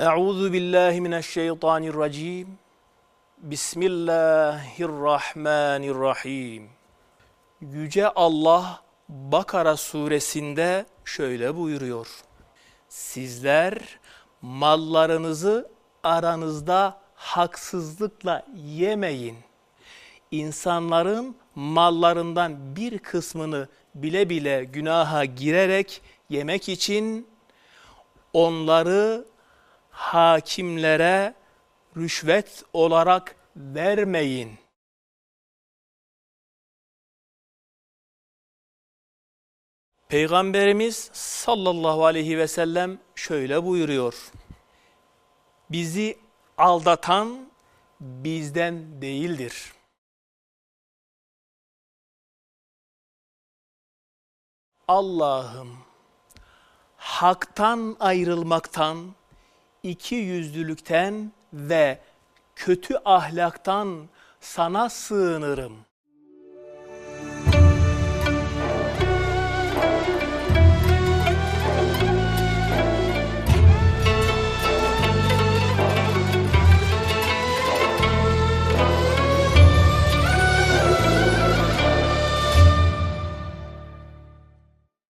Euzu billahi mineşşeytanirracim. Bismillahirrahmanirrahim. Yüce Allah Bakara suresinde şöyle buyuruyor. Sizler mallarınızı aranızda haksızlıkla yemeyin. İnsanların mallarından bir kısmını bile bile günaha girerek yemek için onları hakimlere rüşvet olarak vermeyin. Peygamberimiz sallallahu aleyhi ve sellem şöyle buyuruyor. Bizi aldatan bizden değildir. Allah'ım haktan ayrılmaktan, iki yüzlülükten ve kötü ahlaktan sana sığınırım.